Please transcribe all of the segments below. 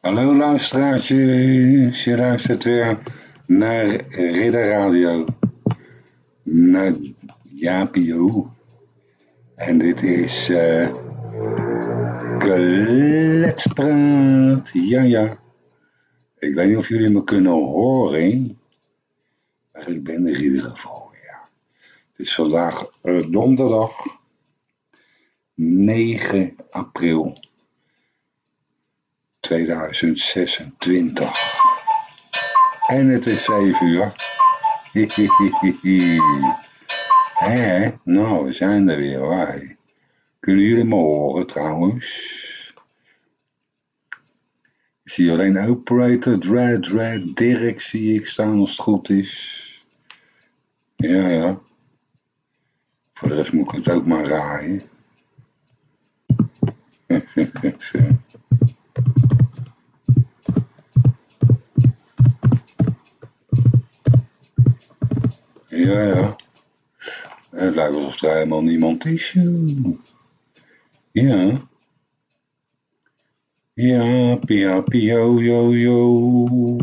Hallo luisteraartjes, je luistert weer naar Ridder Radio. Naar Japio. En dit is uh. Ja, ja. Ik weet niet of jullie me kunnen horen. Maar ik ben er in ieder geval, ja. Het is vandaag uh, donderdag 9 april 2026. En het is 7 uur. Hé, nou, we zijn er weer. Waar. Kunnen jullie me horen trouwens? Ik zie alleen operator, Dread, Dread, Dirk zie ik staan als het goed is. Ja, ja. Voor de rest moet ik het ook maar raaien. Ja, ja. Het lijkt alsof er helemaal niemand is. Ja. Ja, pia, pio, yo.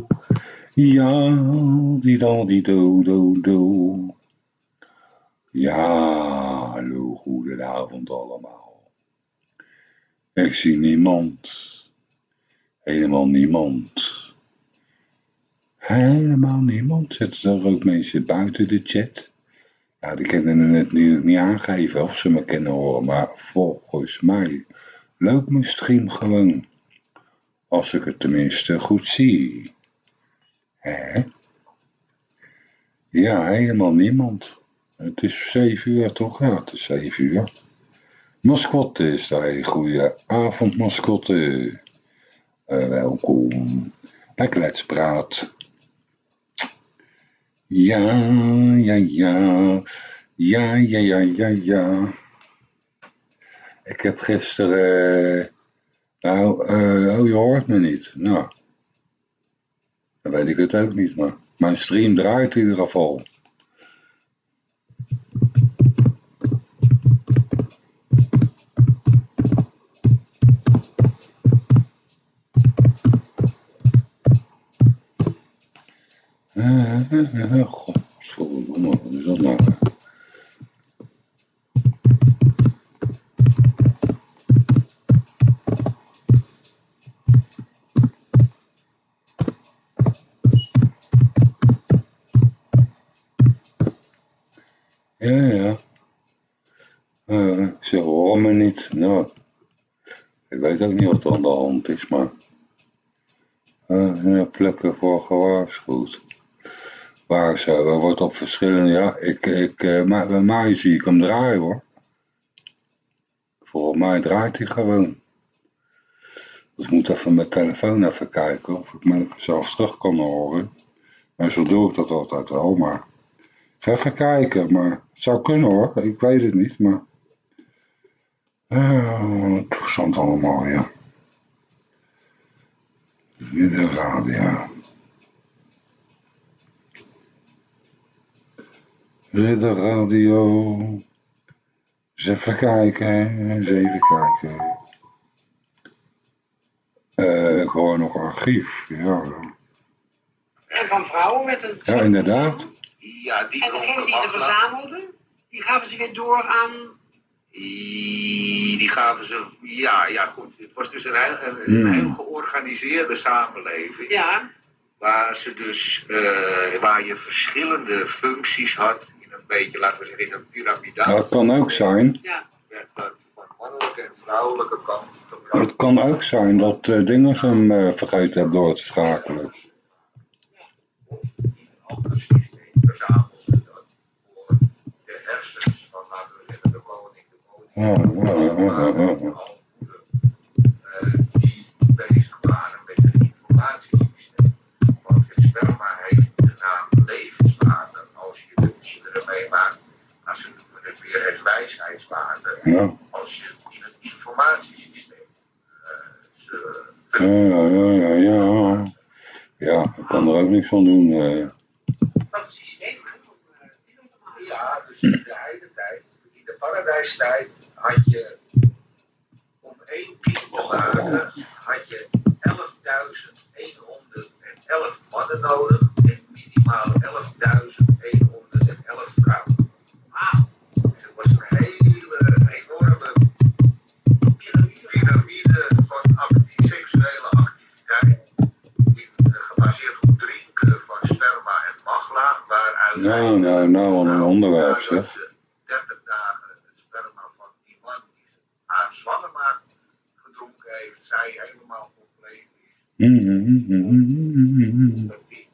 Ja, die dan, die do, do, do. Ja, hallo, goedenavond allemaal. Ik zie niemand. Helemaal niemand. Helemaal niemand. Zitten er ook mensen buiten de chat? Ja, die kunnen het nu niet aangeven of ze me kunnen horen. Maar volgens mij loopt mijn stream gewoon. Als ik het tenminste goed zie. Hè? Ja, helemaal niemand. Het is zeven uur toch? Ja, het is zeven uur. Mascotte is daar. Goedenavond, mascotte. Uh, welkom. Lekker let's praat. Ja, ja, ja. Ja, ja, ja, ja, ja. Ik heb gisteren... Uh, nou, uh, oh, je hoort me niet. Nou, dan weet ik het ook niet, maar mijn stream draait in ieder geval. Godverdomme, wat is dat nou? Ja, ja. Uh, ze horen me niet. Nou, ik weet ook niet wat er aan de hand is, maar... Uh, plekken voor gewaarschuwd. Waar ze, wordt op verschillende, ja, ik, ik, uh, maar bij mij zie ik hem draaien hoor. Volgens mij draait hij gewoon. Dus ik moet even mijn telefoon even kijken of ik me zelf terug kan horen. Maar zo doe ik dat altijd wel, maar... Even kijken, maar het zou kunnen hoor, ik weet het niet, maar... Uh, interessant allemaal, ja. de radio. De Radio. Eens even kijken. Eens even kijken. Uh, gewoon nog archief. Ja. En van vrouwen met een... Ja, inderdaad. Ja, die en degene die ze verzamelden, die gaven ze weer door aan... Die gaven ze... Ja, ja goed. Het was dus een, een, een hmm. heel georganiseerde samenleving. Ja. Waar, ze dus, uh, waar je verschillende functies had beetje, laten we zeggen, in een piramidaal. Dat kan ook zijn. Ja. Van mannelijke en vrouwelijke kant. Het kan ook zijn dat uh, dingen hem uh, vergeten hebben door te schakelen. Of in een ander systeem verzameld ze dat voor de hersens van, laten we zeggen, de koning, de koning. wijsheidswaarde ja. als je in het informatiesysteem eh, ja, ja, ja, ja. Ja, ik kan er ook niks van doen. Eh. Dat eh, Ja, dus in de Heide tijd, in de paradijstijd, had je om één piepel had je 11.111 mannen nodig en minimaal 11.111 vrouwen was een hele enorme piramide van seksuele activiteit. Eh, gebaseerd op drinken van sperma en magla. Waaruit nou, nou, nou, een onderwerp zeg. 30 dagen het sperma van die man die haar zwanger maakt gedronken heeft. Zij helemaal compleet is. Mm -hmm, mm. Dat niet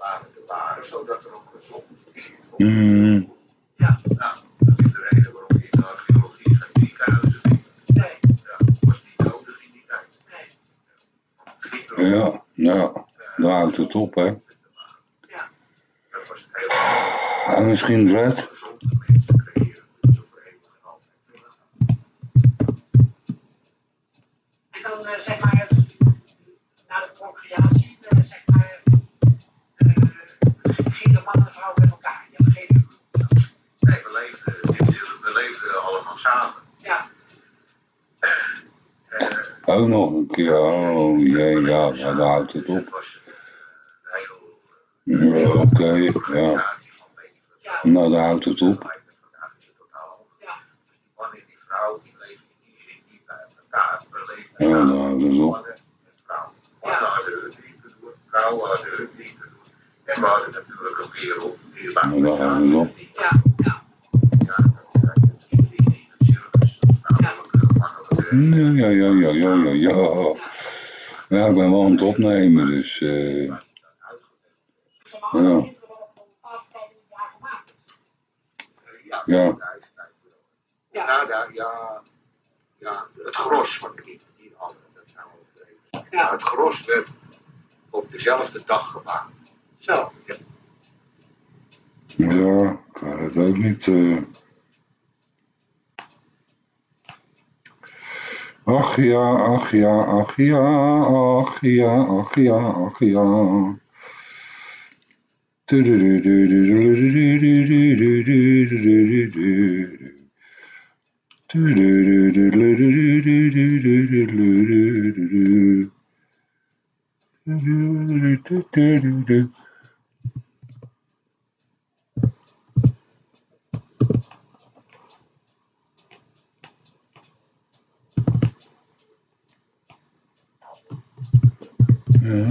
laten te waren, zodat er ook gezond is. Mm-hmm. Ja, nou, Ja, nou, eh, daar houdt het op, hè. Ja, Dat was het hele En misschien eeuwig en dan eh, zeg maar, na de procreatie, eh, zeg maar, eh, gingen de man en vrouw met elkaar. Je hebt geen huwelijk. Nee, we leefden, we leefden allemaal samen. Ja, Eh, Ook nog een keer, ja, ja, daar houdt het op. Ja, Oké, ja. Nou, daar houdt het op. ik ben wel aan het opnemen, dus... eh maar, alle Ja. Ja, Ja. wel. Ja. Nou, daar, ja, ja, het gros van de niet, niet alle, dat zijn we overdreven. Ja. Maar het gros werd op dezelfde dag gemaakt. Zo. Ja, ik weet het ook niet. eh. Ach ja, ach ja, ach ja, ach ja, ach ja, ach ja. Ja,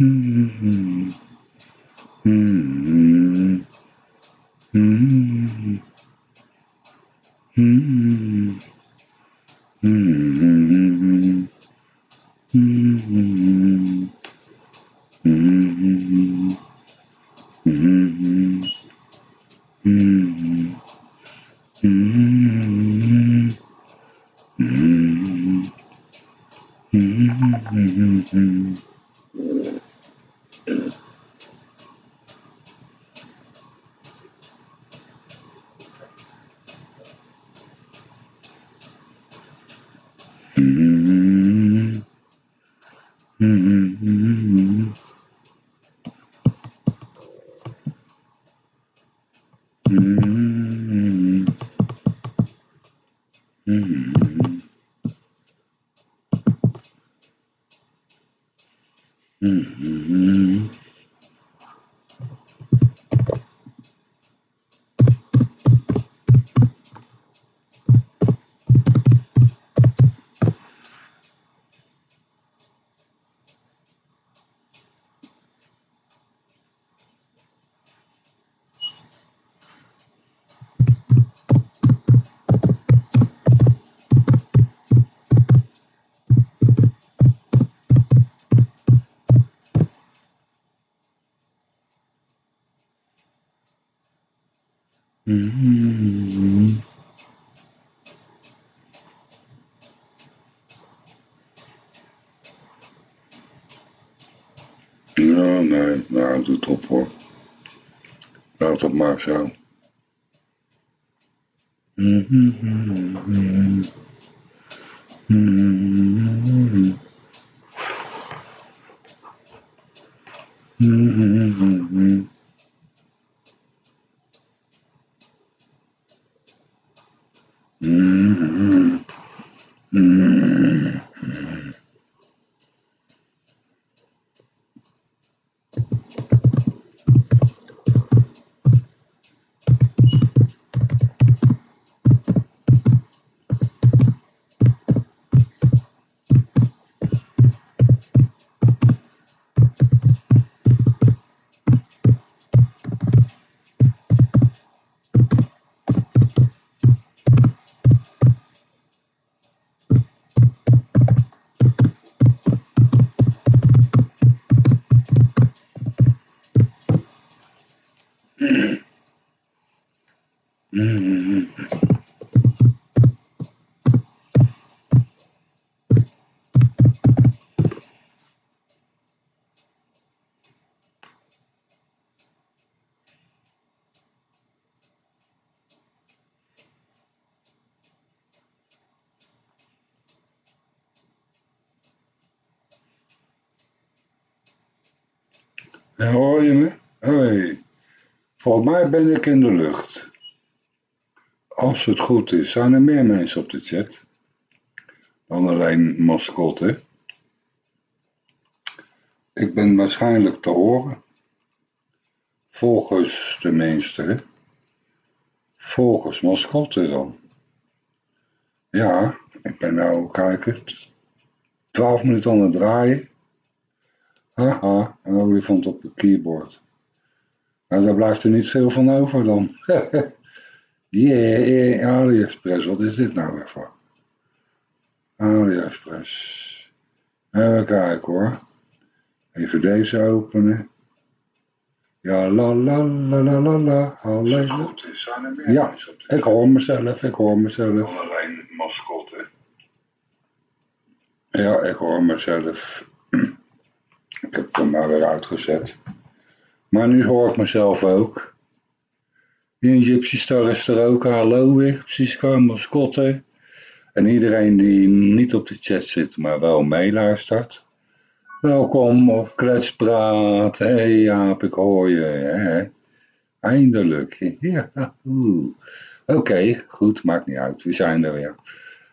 Hmm. Laat het maar zo. Mhm. Hoor je me? Hoi. Volgens mij ben ik in de lucht. Als het goed is, zijn er meer mensen op de chat dan alleen mascotte. Ik ben waarschijnlijk te horen. Volgens de meeste. Volgens mascotte dan. Ja, ik ben nou, kijken, 12 minuten aan het draaien. Haha, een olifant op het keyboard. Nou, daar blijft er niet veel van over dan. Yeah, yeah, AliExpress, wat is dit nou weer voor? AliExpress. Even kijken hoor. Even deze openen. Ja, la la la la la la. Halleluja. Ja, ik hoor mezelf, ik hoor mezelf. Alleen mascotte. Ja, ik hoor mezelf. Ik heb hem maar weer uitgezet. Maar nu hoor ik mezelf ook. In Gypsy Star is er ook. Hallo weer, Siska. En iedereen die niet op de chat zit, maar wel meeluistert. Welkom op Kletspraat. Hé hey Jaap, ik hoor je. Hè? Eindelijk. Ja. Oké, goed, maakt niet uit. We zijn er weer.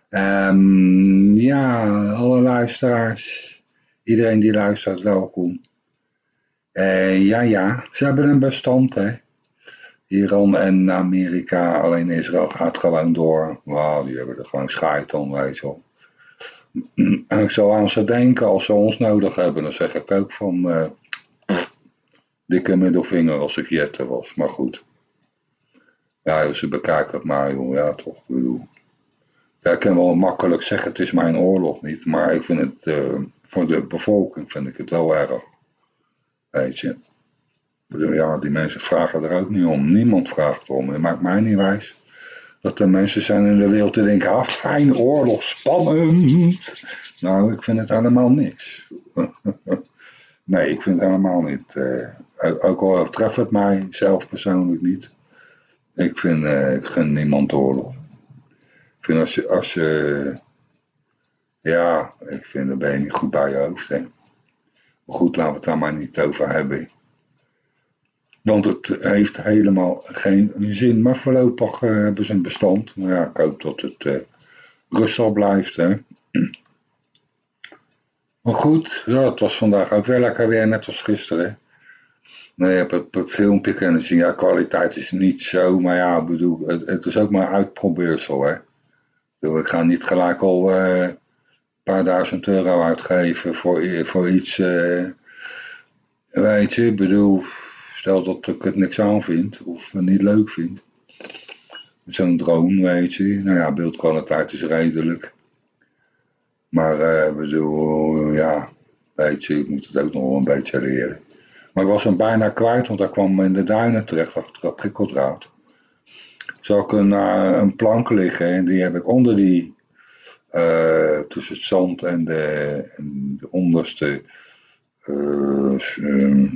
Ehm, ja, alle luisteraars. Iedereen die luistert, welkom. Eh, ja, ja, ze hebben een bestand, hè. Iran en Amerika, alleen Israël gaat gewoon door. Wauw, die hebben er gewoon scheid aan, weet je wel. En ik zou aan ze denken, als ze ons nodig hebben, dan zeg ik ook van... eh, dikke middelvinger als ik Jette was, maar goed. Ja, ze bekijken het maar, joh, ja toch. Ja, ik kan wel makkelijk zeggen, het is mijn oorlog niet, maar ik vind het, eh, voor de bevolking vind ik het wel erg. Weet je. Ja, die mensen vragen er ook niet om. Niemand vraagt erom. Het maakt mij niet wijs dat er mensen zijn in de wereld die denken, ah, fijn, oorlog, spannend. Nou, ik vind het helemaal niks. nee, ik vind het helemaal niet. eh, ook al treft het mij zelf persoonlijk niet. Ik vind, eh, ik niemand oorlog. Ik vind als je, als je, ja, ik vind dat ben je niet goed bij je hoofd, hè. Maar goed, laten we het daar maar niet over hebben. Want het heeft helemaal geen zin. Maar voorlopig uh, hebben ze een bestand. Nou ja, ik hoop dat het uh, rustig blijft. Hè. Maar goed, ja, het was vandaag ook weer lekker weer, net als gisteren. Nee, je hebt het, het filmpje kunnen zien. Ja, kwaliteit is niet zo, maar ja, bedoel, het, is ook maar uitprobeersel, hè. Bedoel, ik ga niet gelijk al een paar duizend euro uitgeven voor, voor iets, weet je, ik bedoel, stel dat ik het niks aan vind of niet leuk vind. Zo'n drone, weet je, nou ja, beeldkwaliteit is redelijk. Maar ik uh, bedoel, ja, weet je, ik moet het ook nog wel een beetje leren. Maar ik was hem bijna kwijt, want hij kwam in de duinen terecht achter prikkeldraad. Zou ik een, uh, een plank liggen en die heb ik onder die, uh, tussen het zand en de, de onderste uh,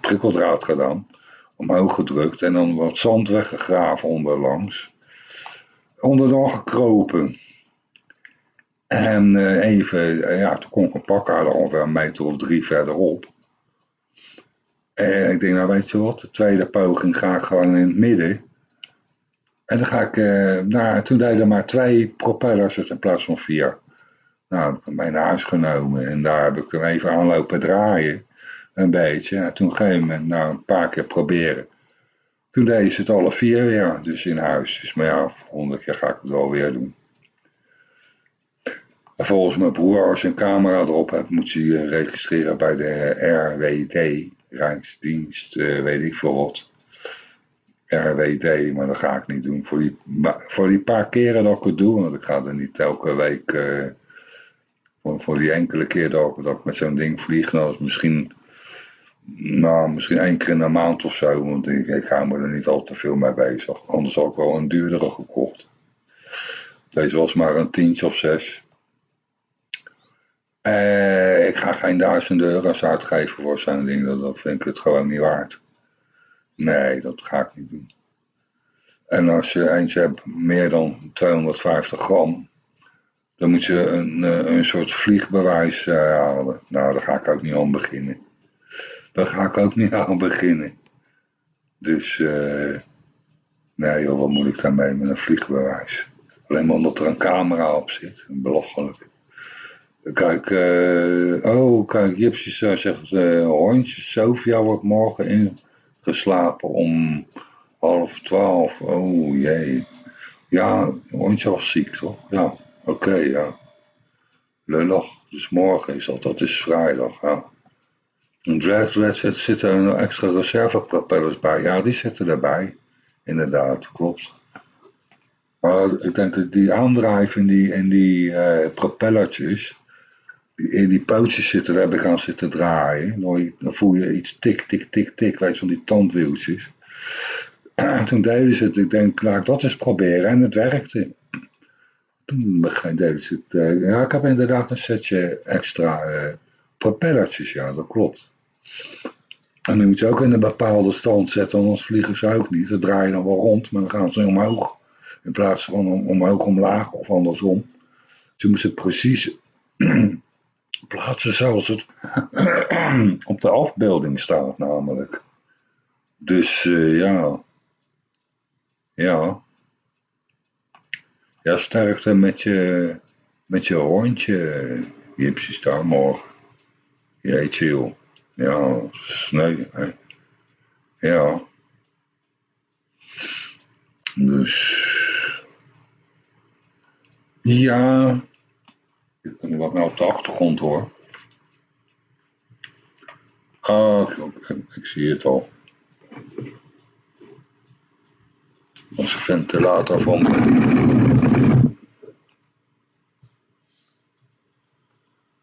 prikkeldraad gedaan. Omhoog gedrukt en dan wat zand weggegraven onderlangs. Onderdoor gekropen. En even, ja, toen kon ik hem pakken, ongeveer een meter of drie verderop. En ik denk, nou weet je wat, de tweede poging ga ik gewoon in het midden. En dan ga ik, uh, nou, toen maar twee propellers in plaats van vier. Nou, heb ik hem mee naar huis genomen en daar heb ik hem even aanlopen draaien. Een beetje. En toen een gegeven moment, nou, een paar keer proberen. Toen deden ze het alle vier weer, dus in huis. Dus maar ja, honderd keer ga ik het wel weer doen. En volgens mijn broer, als je een camera erop hebt, moet je registreren bij de RWD. Rijksdienst, uh, weet ik veel wat. RWD, maar dat ga ik niet doen. Voor die, voor die paar keren dat ik het doe, want ik ga er niet elke week, uh, voor, voor, die enkele keer dat, ik met zo'n ding vlieg, nou is misschien, nou, misschien één keer in een maand of zo, want ik, ik ga me er niet al te veel mee bezig. Anders had ik wel een duurdere gekocht. Deze was maar een tientje of zes. Uh, ik ga geen duizenden euro's uitgeven voor zo'n ding, dat, dat vind ik het gewoon niet waard. Nee, dat ga ik niet doen. En als je eentje hebt meer dan 250 gram, dan moet je een, een soort vliegbewijs uh, halen. Nou, daar ga ik ook niet aan beginnen. Daar ga ik ook niet aan beginnen. Dus, uh, nee joh, wat moet ik daarmee met een vliegbewijs? Alleen maar omdat er een camera op zit, belachelijk. Kijk, oh, kijk, Jipsy zegt, uh, hondje Sofia wordt morgen ingeslapen om half twaalf. Oh jee. Ja, hondje was ziek, toch? Ja, oké, ja. Lullig. Dus morgen is dat, dat is vrijdag, ja. Een draftwedstrijd zitten er extra reservepropellers bij. Ja, die zitten erbij. Inderdaad, klopt. Maar ik denk dat die aandrijven in die, in die propellertjes in die pootjes zitten, daar heb ik aan zitten draaien. Dan voel je iets tik, tik, tik, tik, weet je, van die tandwieltjes. Toen deden ze het, ik denk, laat ik dat eens proberen en het werkte. Toen deden ze het, uh, ja, ik heb inderdaad een setje extra uh, propellertjes, ja, dat klopt. En die moet je ook in een bepaalde stand zetten, anders vliegen ze ook niet. Ze draaien dan wel rond, maar dan gaan ze omhoog. In plaats van om, omhoog omlaag of andersom. Ze moeten precies plaatsen zoals het op de afbeelding staat namelijk. Dus uh, ja. Ja. Ja, sterkte met je, met je hondje, Star morgen. Jeetje joh. Ja, sneu. Hè. Ja. Dus. Ja, ik niet wat nou op de achtergrond hoor. Ah, ik, ik zie het al. Onze ventilator van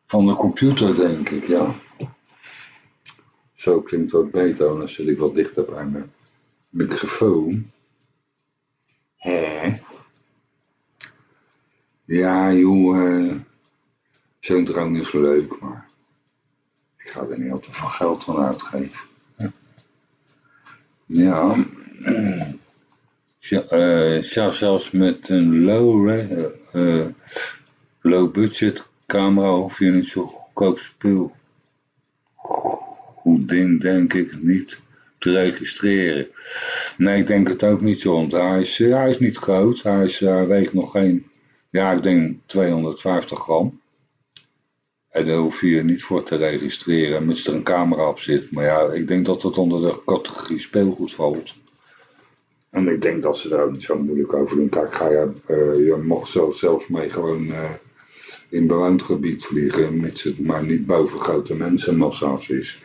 van de computer denk ik, ja. Zo klinkt wat beter, dan zit ik wat dichter bij mijn microfoon. Hè? Ja, joh, uh, Zo'n drone is leuk, maar ik ga er niet al te veel geld aan uitgeven. Ja, ja, uh, ja zelfs met een low, uh, low budget camera hoef je niet zo goedkoop spul goed ding, denk ik, niet te registreren. Nee, ik denk het ook niet zo, want hij is, hij is niet groot. Hij is, uh, weegt nog geen, ja, ik denk 250 gram. En daar hoef je niet voor te registreren, mits er een camera op zit. Maar ja, ik denk dat dat onder de categorie speelgoed valt. En ik denk dat ze daar ook niet zo moeilijk over doen. Kijk, ga je, uh, je mag zelfs mee gewoon uh, in bewoond gebied vliegen, mits het maar niet boven grote mensenmassa's is.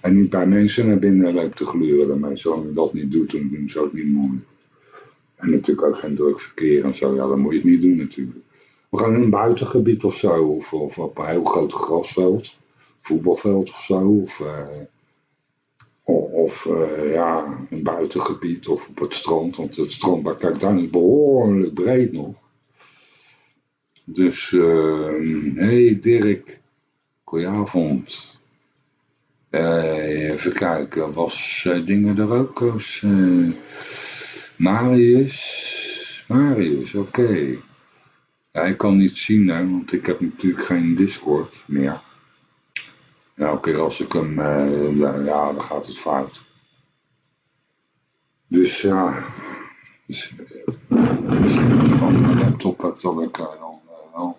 En niet bij mensen naar binnen loopt te gluren. Daarmee, zolang je dat niet doet, dan zou het niet moeilijk. En natuurlijk ook geen druk verkeer en zo. Ja, dan moet je het niet doen natuurlijk. In een buitengebied of zo. Of, of op een heel groot grasveld. Voetbalveld of zo. Of, of uh, ja, een buitengebied. Of op het strand. Want het strand, kijk, daar is behoorlijk breed nog. Dus, uh, hey Dirk. Goedenavond. Uh, even kijken, was dingen er ook? Marius? Marius, oké. Ja, ik kan niet zien, hè, want ik heb natuurlijk geen Discord meer. Ja, oké, als ik hem, ja, dan gaat het fout. Dus ja, dus, misschien als ik dan mijn laptop heb, dat ik dan wel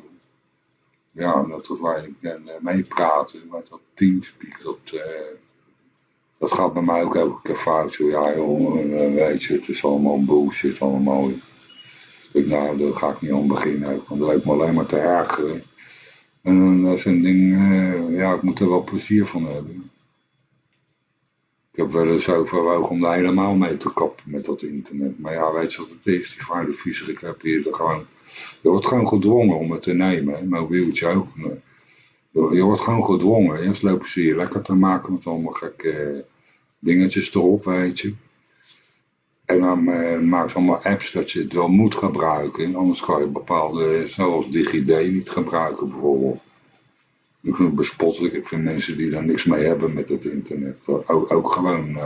ja, dat is waar ik ben meepraten, maar dat Teamspeak, dat, uh, dat gaat bij mij ook elke keer fout. Zo, ja joh, weet je, het is allemaal bullshit, allemaal. Ik, nou, daar ga ik niet aan beginnen, want dat lijkt me alleen maar te ergeren. En dan is een ding, ja, ik moet er wel plezier van hebben. Ik heb wel eens overwogen om daar helemaal mee te kappen met dat internet. Maar ja, weet je wat het is? Die vuile gewoon je wordt gewoon gedwongen om het te nemen. Een mobieltje ook. Je wordt gewoon gedwongen. Eerst lopen ze je lekker te maken met allemaal gekke dingetjes erop, weet je. En dan uh, maken ze allemaal apps dat je het wel moet gebruiken. Anders ga je bepaalde, zoals DigiD, niet gebruiken bijvoorbeeld. Ik vind het bespottelijk. Ik vind mensen die daar niks mee hebben met het internet. Ook, gewoon uh,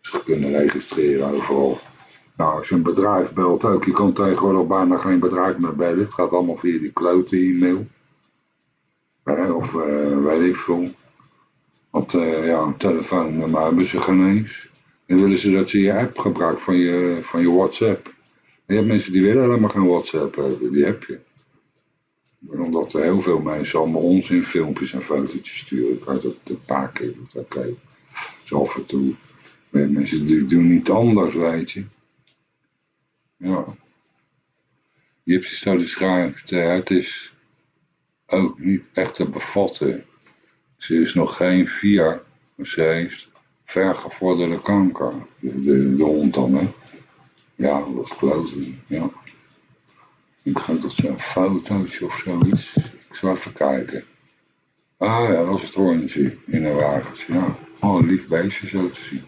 zich kunnen registreren overal. Nou, als je een bedrijf belt ook, je kan tegenwoordig bijna geen bedrijf meer bellen. Het gaat allemaal via die klote e-mail. of uh, weet ik veel. Want uh, ja, een telefoonnummer hebben ze geen eens. Dan willen ze dat je je app gebruikt van je, van je WhatsApp. je hebt mensen die willen helemaal geen WhatsApp hebben, die heb je. Omdat er heel veel mensen allemaal onzin filmpjes en fotootjes sturen. Ik had dat een paar keer oké. Okay. Zo af en toe. Mensen die doen niet anders, weet je. Ja. Gypsy Study schrijft, het is ook niet echt te bevatten. Ze is nog geen vier, maar ze heeft vergevorderde kanker. De, hond dan, hè. Ja, dat is kloten, ja. Ik ga dat een fotootje of zoiets. Ik zal even kijken. Ah ja, dat is het hondje in de wagens, ja. Oh, een lief beestje zo te zien.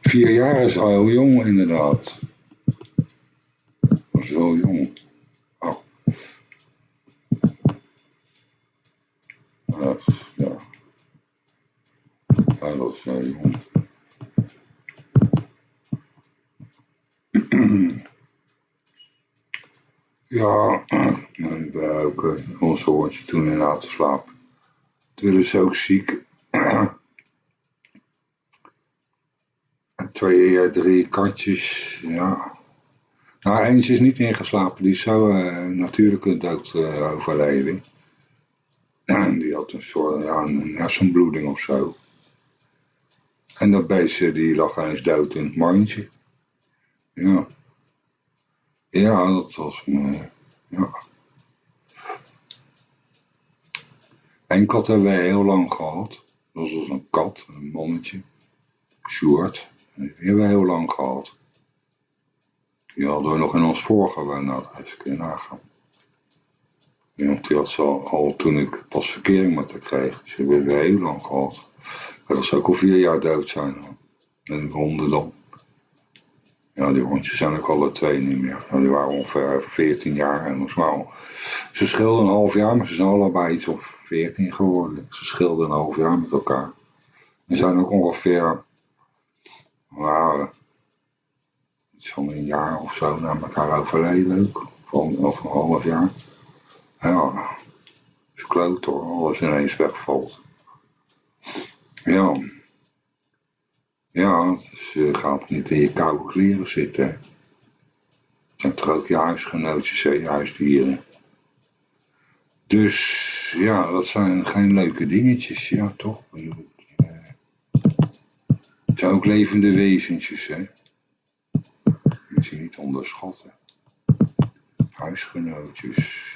Vier jaar is al heel jong inderdaad zo jong. Oh. Dat is ja, en we ook uh, ons hoortje toen in laten slapen. Toen is ook ziek. Twee, drie katjes, ja. Nou, eentje is niet ingeslapen. Die is zo uh, natuurlijke dood uh, overleden. En die had een soort ja, een hersenbloeding of zo. En dat beestje die lag eens dood in het mandje. Ja. Ja, dat was. Uh, ja. Eén kat hebben we heel lang gehad. Dat was een kat, een mannetje. Sjoerd. Die hebben we heel lang gehad. Die hadden we nog in ons voorgewoond. Nou, dat is een nagaan. Ja, die had ze al, toen ik pas verkering met haar kreeg. Dus ik heb heel lang gehad. Dat zou ook al vier jaar dood zijn. En de honden dan. Ja, die hondjes zijn ook alle twee niet meer. Nou, die waren ongeveer 14 jaar. En wel, ze scheelden een half jaar, maar ze zijn allebei iets of 14 geworden. Ze scheelden een half jaar met elkaar. En zijn ook ongeveer nou, van een jaar of zo naar elkaar overleden ook. Van, of een half jaar. Ja, is kloot hoor, alles ineens wegvalt. Ja. Ja, dus je gaat niet in je koude kleren zitten. Het zijn je huisgenootjes, hè, je huisdieren. Dus ja, dat zijn geen leuke dingetjes, ja toch? Eh, Het zijn ook levende wezentjes, hè. Moet je niet onderschatten. Huisgenootjes.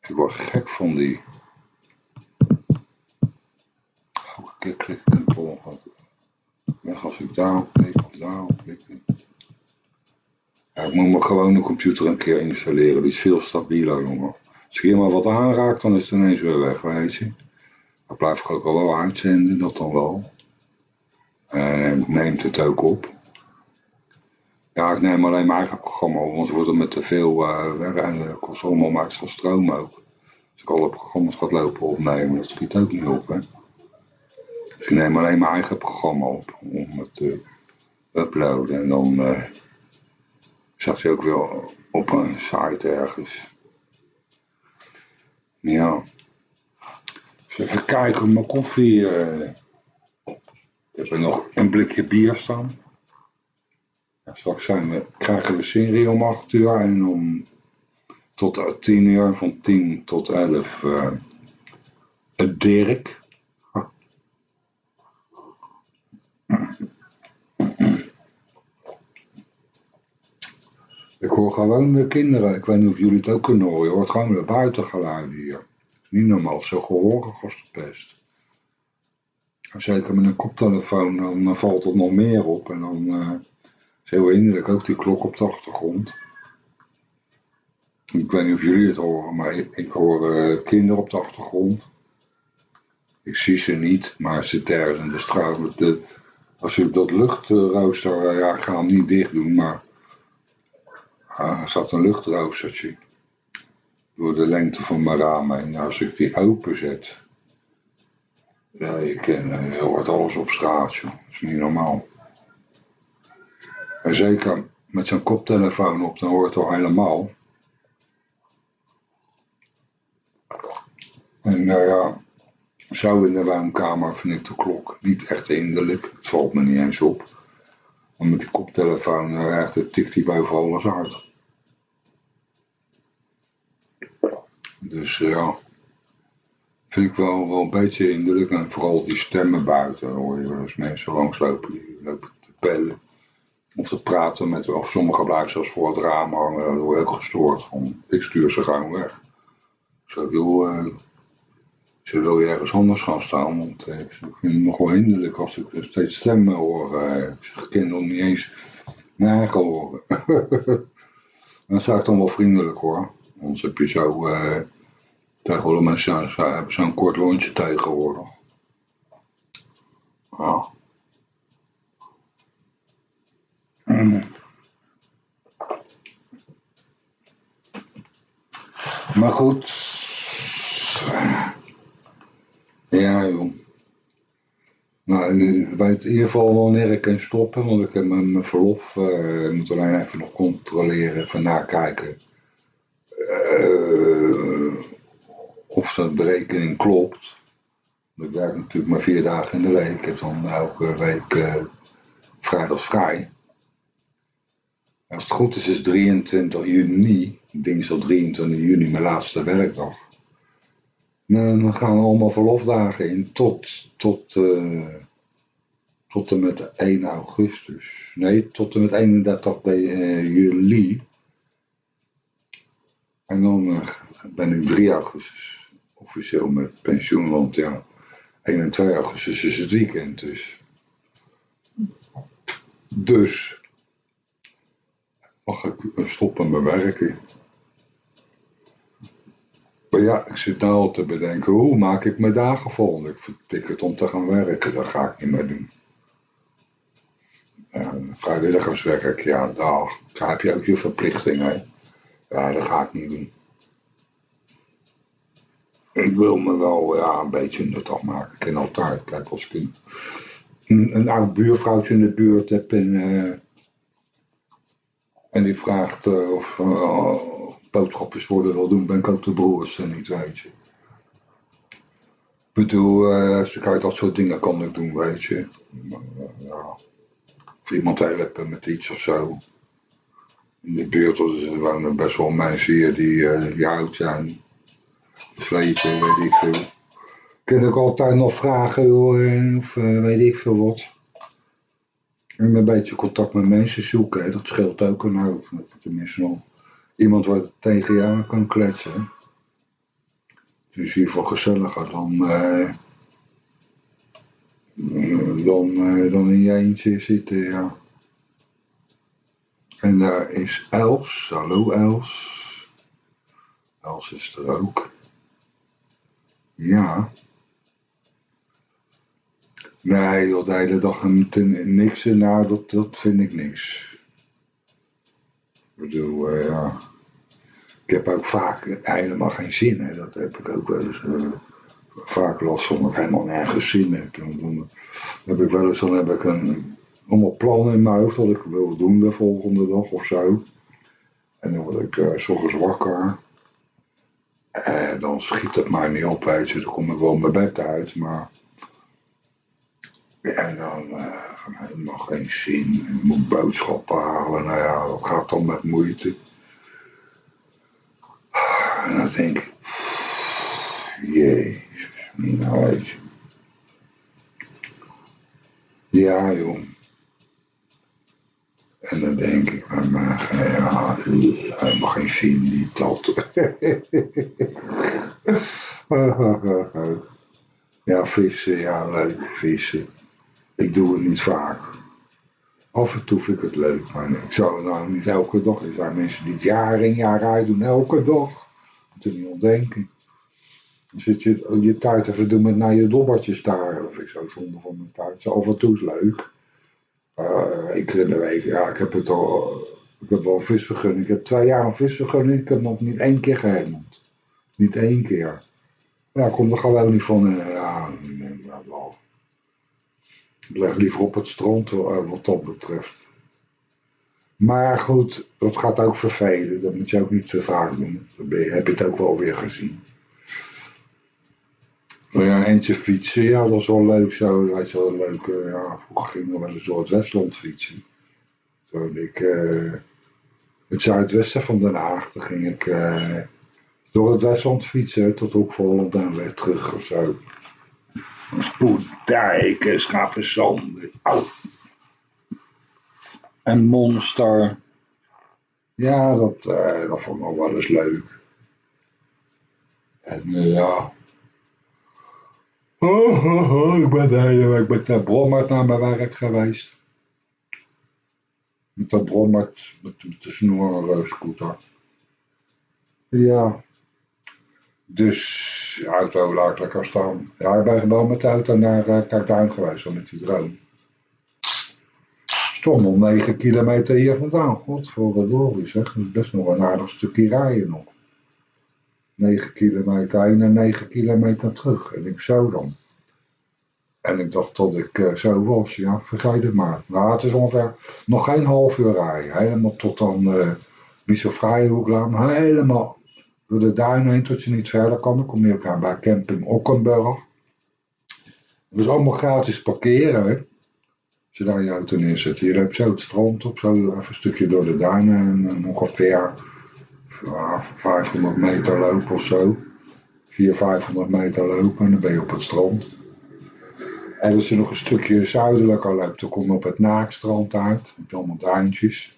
Ik word gek van die. Ik een volgende. Weg als ik daarop klik of daarop klik. Ja, ik moet mijn gewone computer een keer installeren. Die is veel stabieler, jongen. Als ik hier maar wat aanraakt, dan is het ineens weer weg, weet je. Dan blijf ook al wel uitzenden, dat dan wel. En neemt het ook op. Ja, ik neem alleen mijn eigen programma op, want het wordt er met te veel uh, en dat kost allemaal maar extra stroom ook. Als ik alle programma's ga lopen opnemen, dat schiet ook niet op, hè. Ik neem alleen mijn eigen programma op om het te uploaden en dan uh, zet hij ook weer op een site ergens. Ja. Dus even kijken op mijn koffie. Uh, ik heb er nog een blikje bier staan. Ja, straks zijn we, krijgen we serie om 8 uur en om tot 10 uur, van 10 tot 11 uh, het Dirk. Ik hoor gewoon de kinderen, ik weet niet of jullie het ook kunnen horen, je hoort gewoon weer buitengeluiden hier. Niet normaal, zo gehoorig als de pest. Zeker met een koptelefoon, dan valt het nog meer op en dan uh, is heel hinderlijk ook die klok op de achtergrond. Ik weet niet of jullie het horen, maar ik, hoor kinderen op de achtergrond. Ik zie ze niet, maar ze ergens in de straat. De, als je dat luchtrooster, uh, ja, ik ga hem niet dicht doen, maar uh, er zat een luchtroostertje door de lengte van mijn raam heen. Als ik die openzet, ja, je, ken, je hoort alles op straat. Dat is niet normaal. En zeker met zo'n koptelefoon op, dan hoort het al helemaal. En nou ja, zo in de woonkamer vind ik de klok niet echt hinderlijk. Het valt me niet eens op. Maar met die koptelefoon uh, echt, tikt die boven alles uit. Dus uh, ja, vind ik wel, wel een beetje. En vooral die stemmen buiten hoor je wel eens mensen langslopen die lopen te bellen. Of te praten met, of sommigen blijven zelfs voor het raam hangen. Dat word ik ook gestoord. Van, ik stuur ze gewoon weg. Zo wil, uh, ze wil je ergens anders gaan staan. Want uh, ik vind het nog wel hinderlijk als ik steeds stemmen hoor. Uh, ik zeg kinderen niet eens nagen horen. dat zou ik dan wel vriendelijk hoor. Anders heb je zo, uh, tegenwoordig mensen hebben zo'n kort lontje tegenwoordig. Ja. Mm. Maar goed. Ja, joh. Nou, ik weet in ieder geval wanneer ik kan stoppen, want ik heb mijn, verlof, uh, moet alleen even nog controleren, even nakijken. Uh, of dat berekening klopt. Ik werk natuurlijk maar vier dagen in de week. Ik heb dan elke week uh, vrijdag vrij. Als het goed is, is 23 juni, dinsdag 23 juni, mijn laatste werkdag. En dan gaan we allemaal verlofdagen in tot, tot, uh, tot en met 1 augustus. Nee, tot en met 31 uh, juli. En dan uh, ben ik 3 augustus officieel met pensioen, want ja, 1 en 2 augustus is het weekend dus. Dus mag ik stoppen met werken. Maar ja, ik zit nou al te bedenken, hoe maak ik mijn dagen vol? Ik vertik het om te gaan werken, dat ga ik niet meer doen. Vrijwilligerswerk, ja, daar, daar heb je ook je verplichtingen. Ja, dat ga ik niet doen. Ik wil me wel ja, een beetje nuttig maken. Ik ken altijd, kijk, als ik een, een, oud buurvrouwtje in de buurt heb en, uh, en die vraagt uh, of uh, worden wil doen, ben ik ook de broers en niet, weet je. Ik bedoel, dat soort dingen kan ik doen, weet je. Of iemand helpen met iets of zo. In de buurt wonen best wel mensen hier die, uh, die oud zijn. Versleten, weet ik veel. Kun ik altijd nog vragen of weet ik veel wat. En een beetje contact met mensen zoeken, dat scheelt ook een hoop. Tenminste nog iemand wat tegen je aan kan kletsen. In ieder geval gezelliger dan, dan, dan in je eentje zitten, ja. En daar is Els. Hallo Els. Els is er ook. Ja. Nee, joh, de hele dag niks. Nou, dat, dat vind ik niks. Ik bedoel, uh, ja. Ik heb ook vaak helemaal geen zin. Hè. Dat heb ik ook wel eens uh, vaak last van. Dat helemaal nergens zin heb. Dan heb ik wel eens, dan heb ik een, allemaal plannen in mijn hoofd wat ik wil doen de volgende dag of zo. En dan word ik uh, wakker. En dan schiet het maar niet op, weet je. Dan kom ik wel mijn bed uit, maar... En dan uh, helemaal geen zin. Ik moet boodschappen halen. Nou ja, dat gaat dan met moeite. En dan denk ik, jezus, nou weet je. Ja, joh. En dan denk ik bij mij, ja, helemaal geen zin, die dat. ja, vissen, ja, leuk, vissen. Ik doe het niet vaak. Af en toe vind ik het leuk, maar ik zou het nou niet elke dag. Er zijn mensen die het jaar in jaar uit doen, elke dag er niet ontdenken. Dan zit je je tijd even doen met naar je dobbertjes. Dat vind ik zo zonde van mijn tijd. Af en toe is leuk. Uh, ik week, ja, ik heb het al. Ik heb wel een visvergunning. Ik heb twee jaar een visvergunning. Ik heb nog niet één keer gehemeld. Niet één keer. Ja, ik kom er gewoon niet van. Uh, ja, wel. Ik leg liever op het strand uh, wat dat betreft. Maar goed, dat gaat ook vervelen. Dat moet je ook niet te vaak doen. Dan heb je het ook wel weer gezien. Maar ja, eentje fietsen, ja, dat is wel leuk zo. Weet je wel, leuk. Ja, vroeger ging ik wel eens door het Westland fietsen. Toen ik uh, het zuidwesten van Den Haag, dan ging ik uh, door het Westland fietsen tot Hoek van Holland en weer terug of zo. Spoedijken, Schaafzanden. Au en Monster. Ja, dat, uh, dat vond ik wel eens leuk. En ja. Ik ben hele week met de brommert naar mijn werk geweest. Met de brommert, met, met de snoeren scooter. Ja. Dus auto laat ik lekker staan. Ja, ik ben gewoon met de auto naar uh, Kardijn geweest, met die drone stond nog 9 kilometer hier vandaan. Godverdorie zeg, dat is best nog een aardig stukje rijden nog. 9 kilometer heen en 9 kilometer terug. En ik zo dan. En ik dacht dat ik uh, zo was. Ja, vergeet het maar. Nou, het is ongeveer nog geen half uur rijden. Helemaal tot dan uh, Biesel Helemaal door de duinen heen tot je niet verder kan. Dan kom je elkaar bij camping Okkenburg. Dat is allemaal gratis parkeren. Hè? Als je daar je auto neerzet. Je zo het strand op, zo even een stukje door de duinen en ongeveer 500 meter lopen of zo. 400, 500 meter lopen en dan ben je op het strand. En als je nog een stukje zuidelijker loopt, dan kom je op het naakstrand uit. Dan heb je.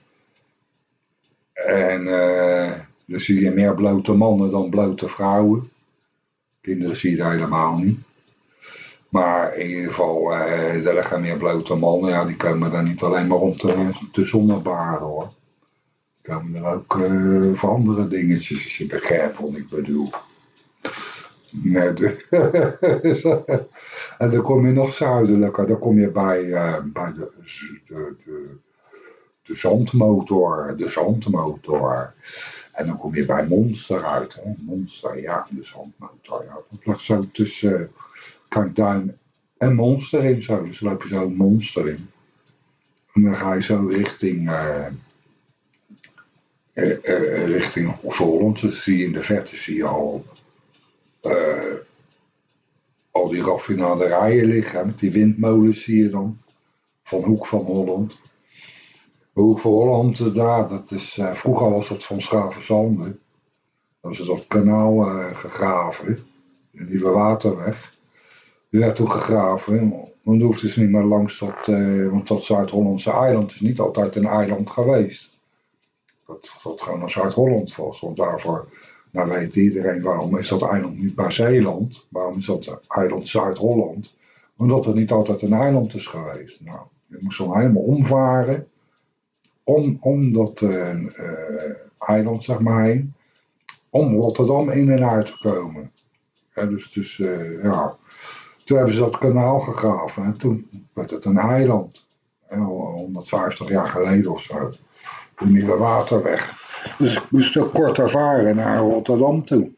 En uh, dan zie je meer blote mannen dan blote vrouwen. Kinderen zie je daar helemaal niet. Maar in ieder geval, eh, er liggen meer blote mannen. Ja, die komen daar niet alleen maar om te, te zonnebaren hoor. Komen er ook uh, voor andere dingetjes, als je begrijpt wat ik bedoel. Nee, en dan kom je nog zuidelijker, dan kom je bij, uh, bij de, de, de, zandmotor, de zandmotor. En dan kom je bij Monster uit, hè? Monster, ja, de zandmotor. Ja. Dat ligt zo tussen duin en monster in zo. Dus loop je zo monster in. En dan ga je zo richting, richting Holland. Zie je in de verte zie je al, al die raffinaderijen liggen. Die windmolens zie je dan. Van Hoek van Holland. Hoek van Holland, eh, daar, dat is, eh, vroeger was dat van Schavenzande. Dan is dat kanaal eh, gegraven. De Nieuwe Waterweg. Die werd toen gegraven. Want hoefde ze niet meer langs dat, eh, want dat Zuid-Hollandse eiland is niet altijd een eiland geweest. Dat, dat gewoon een Zuid-Holland was. Want daarvoor, nou weet iedereen waarom is dat eiland niet bij Zeeland. Waarom is dat eiland Zuid-Holland? Omdat het niet altijd een eiland is geweest. Nou, je moest dan helemaal omvaren. Om, om dat eh, eh, eiland, zeg maar, heen. Om Rotterdam in en uit te komen. Dus, dus eh, ja. Toen hebben ze dat kanaal gegraven en toen werd het een eiland. En al 150 jaar geleden of zo. De Waterweg. Dus ik moest ook kort varen naar Rotterdam toe.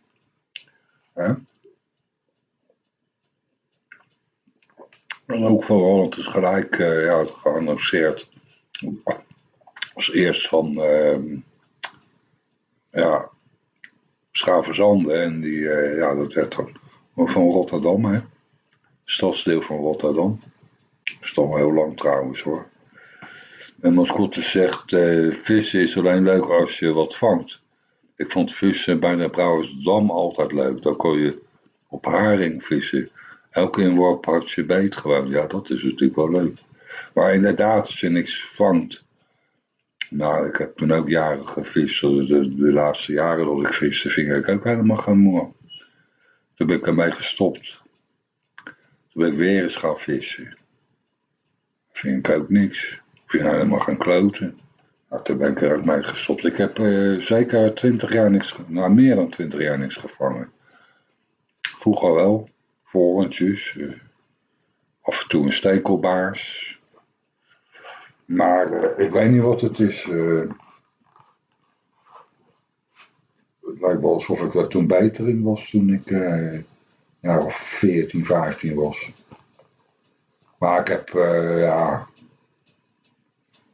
En ook voor Holland is gelijk eh, ja, geannonceerd. Als eerst van ehm ja, Schavenzande. En die, eh, ja, dat werd dan van Rotterdam, hè. Stadsdeel van Rotterdam. Dat is toch wel heel lang trouwens hoor. En Mascotte zegt, eh, vissen is alleen leuk als je wat vangt. Ik vond vissen bij de Brouwersdam altijd leuk. Dan kon je op haring vissen. Elke inworp had je beet gewoon. Ja, dat is natuurlijk wel leuk. Maar inderdaad, als je niks vangt. Nou, ik heb toen ook jaren gevist. De, laatste jaren dat ik viste, ving ik ook helemaal geen moer. Toen ben ik ermee gestopt. Toen ben ik weer eens gaan vissen. Vind ik ook niks. Ik vind helemaal geen kloten. Nou, toen ben ik er ook mee gestopt. Ik heb eh, zeker twintig jaar niks, nou meer dan twintig jaar niks gevangen. Vroeger wel, vorentjes, eh, af en toe een stekelbaars. Maar eh, ik weet niet wat het is. het lijkt wel alsof ik er toen beter in was toen ik ja, of 14, 15 was. Maar ik heb, ja,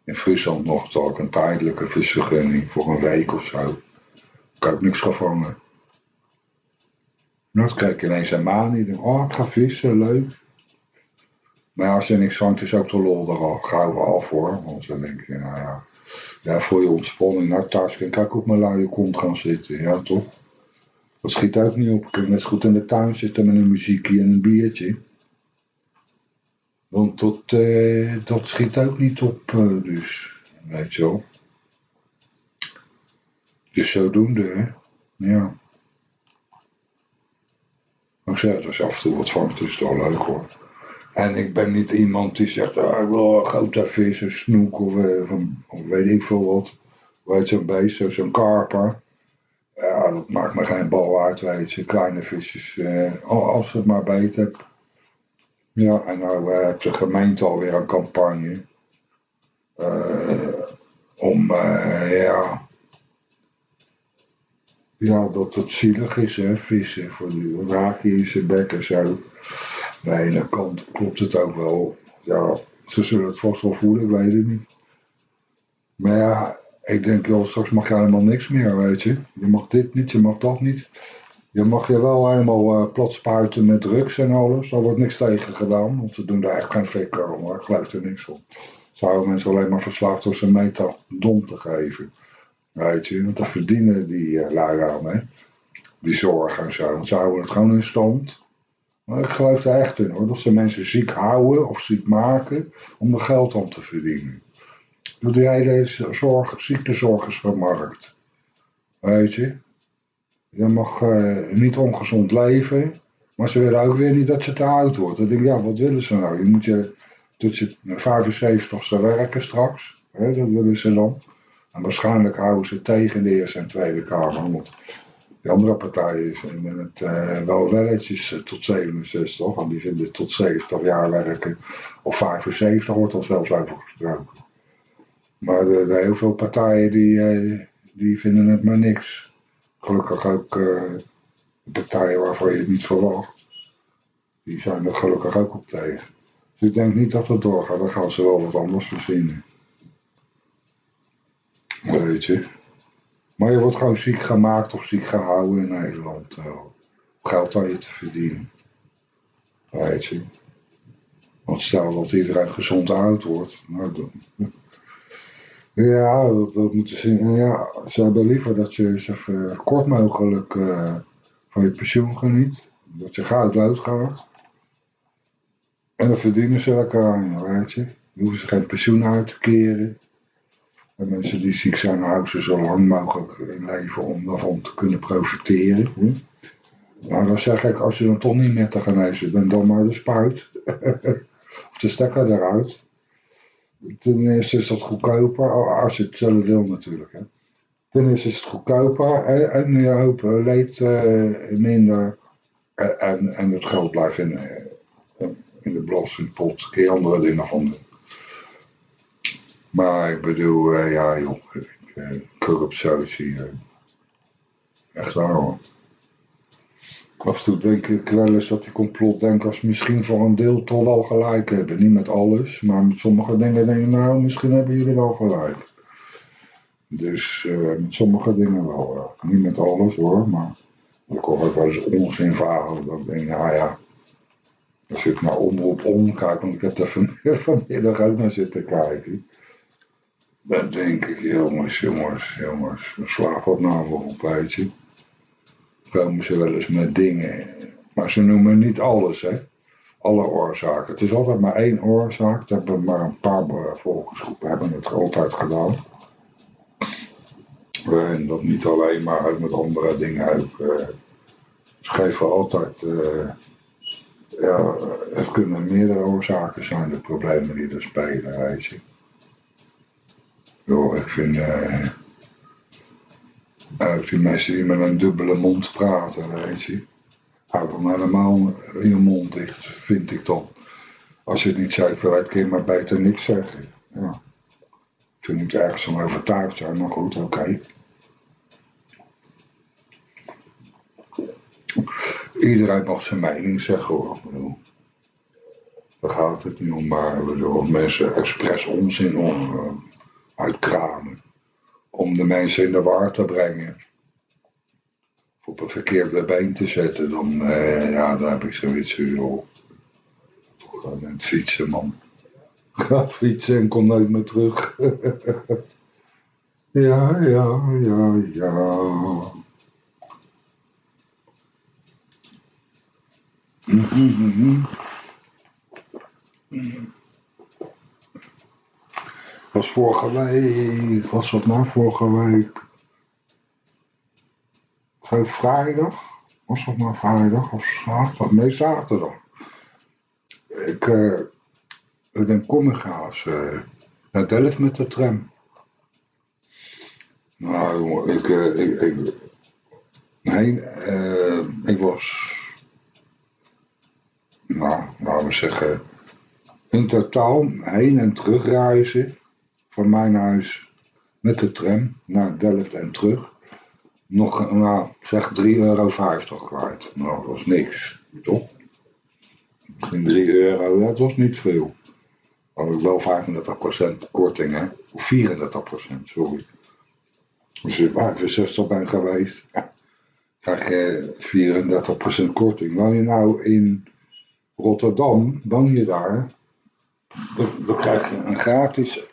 in Friesland nog toch een tijdelijke visvergunning voor een week of zo. Ik heb niks gevangen. Nou, dan krijg ik ineens een maan denkt, oh, ik ga vissen, leuk. Maar als je niks vangt, is ook de lol er al gauw af hoor. Want dan denk je, nou ja, ja voor je ontspanning, nou thuis kan ik ook op mijn luie kont gaan zitten, ja toch? Dat schiet ook niet op. Ik kan net goed in de tuin zitten met een muziekje en een biertje. Want dat, eh, dat schiet ook niet op, eh, dus, weet je wel. Dus zodoende, hè. Ja. Ik als je af en toe wat vangt, het wel leuk hoor. En ik ben niet iemand die zegt, ah, ik wil een grote vis, een snoek of, eh, of, weet ik veel wat. Weet zo'n beest, zo- zo'n karper. Ja, dat maakt me geen bal uit, weet je. Kleine visjes, eh, al- als ze het maar beet heb. Ja, en nou eh, heeft de gemeente alweer een campagne. eh, om, eh, ja... Ja, dat het zielig is, hè, vissen. Voor die raakje in zijn bek zo. Aan de kant klopt het ook wel. Ja, ze zullen het vast wel voelen, ik weet het niet. Maar ja, ik denk wel, straks mag je helemaal niks meer, weet je. Je mag dit niet, je mag dat niet. Je mag je wel helemaal eh, plat spuiten met drugs en alles. Daar wordt niks tegen gedaan, want ze doen daar echt geen flikker om. hoor. Ik er niks van. Ze mensen alleen maar verslaafd door ze metadon te geven. Weet je, want dat verdienen die uh, lui aan, hè. Die zorg en zo. Want ze houden het gewoon in stand. Maar ik geloof er echt in hoor, dat ze mensen ziek houden of ziek maken om er geld aan te verdienen. Dat die hele zorg, ziektezorg is vermarkt. Weet je? Je mag eh, niet ongezond leven, maar ze willen ook weer niet dat je te oud wordt. Dan denk ik, ja, wat willen ze nou? Je moet je tot je 75ste werken straks. Hè, dat willen ze dan. En waarschijnlijk houden ze tegen de Eerste en Tweede Kamer. Want die andere partijen vinden het eh, wel welletjes eh, tot 67. En die vinden tot 70 jaar werken. Of 75 wordt er zelfs over gesproken. Maar er zijn heel veel partijen die, die vinden het maar niks. Gelukkig ook eh, partijen waarvan je het niet verwacht. Die zijn er gelukkig ook op tegen. Dus ik denk niet dat het doorgaat. Dan gaan ze wel wat anders verzinnen. Weet je. Maar je wordt gewoon ziek gemaakt of ziek gehouden in Nederland. eh, om geld aan je te verdienen. Weet je. Want stel dat iedereen gezond oud wordt. Nou, dan, ja, dat, dat moeten ze. Ja, ze hebben liever dat je zo kort mogelijk uh, van je pensioen geniet. Dat je gaat doodgaat. En dan verdienen ze elkaar aan, weet je. Dan hoeven ze geen pensioen uit te keren. En mensen die ziek zijn, houden ze zo lang mogelijk in leven om daarvan te kunnen profiteren. Hm? Nou, dan zeg ik, als je dan toch niet meer te genezen bent, dan maar de spuit. of de stekker eruit. Ten eerste is dat goedkoper, als je het zelf wil natuurlijk. Hè. Ten eerste is het goedkoper en, je hoopt leed uh, minder. En, en het geld blijft in, uh, in de belastingpot. Kun je andere dingen van doen. Maar ik bedoel, uh, ja joh, corruptie. echt waar hoor. Af en toe denk ik wel eens dat die complotdenkers misschien voor een deel toch wel gelijk hebben. Niet met alles, maar met sommige dingen denk ik, nou, misschien hebben jullie wel gelijk. Dus uh, met sommige dingen wel. Uh, niet met alles hoor, maar ik hoor ook wel eens onzin vragen. Dan denk ik, nou ja, als ik naar omroep omkijk, want ik heb er van, vanmiddag ook naar zitten kijken. Dan denk ik, jongens, jongens, jongens, slaap wat nou op, weet je komen ze wel eens met dingen. Maar ze noemen niet alles, hè. Alle oorzaken. Het is altijd maar één oorzaak. Dat hebben maar een paar volksgroepen hebben het altijd gedaan. En dat niet alleen, maar met andere dingen ook. Uh, ze geven altijd... Uh, ja, er kunnen meerdere oorzaken zijn, de problemen die er spelen, weet je. Ik vind... Uh, uit die mensen die met een dubbele mond praten, weet je. Hou dan helemaal je mond dicht, vind ik dan. Als je het niet weet, kun je maar beter niks zeggen. Ja. Je moet ergens van overtuigd zijn, maar goed, oké. Iedereen mag zijn mening zeggen hoor. Daar gaat het niet om, maar bedoel, mensen expres onzin om uh, uitkramen om de mensen in de war te brengen. Of op een verkeerde been te zetten, dan eh, ja, daar heb ik zoiets van, Gewoon aan het fietsen, man. Ga fietsen en kom nooit meer terug. ja, ja, ja, ja. Mm-hmm. Was vorige week, was dat nou vorige week? Vrijdag? Was dat nou vrijdag of zaterdag? Nee, zaterdag. Ik, uh, ben Commega's uh, naar Delft met de tram. Nou ik, uh, ik, ik, nee, ik was, nou, laten we zeggen, in totaal heen en terug reizen van mijn huis met de tram naar Delft en terug nog, nou, zeg 3,50 euro kwijt. Nou, dat was niks, toch? Misschien 3 euro, dat was niet veel. Had ik wel 35% korting, hè? Of 34%, sorry. Als je 65 bent geweest, krijg je 34% korting. Woon je nou in Rotterdam, woon je daar, dan, dan krijg je een gratis